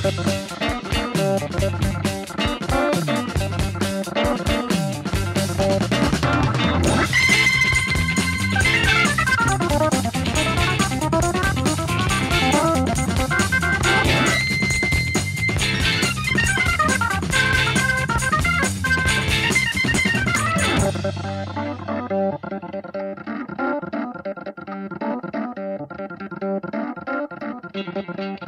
Thank Thank you.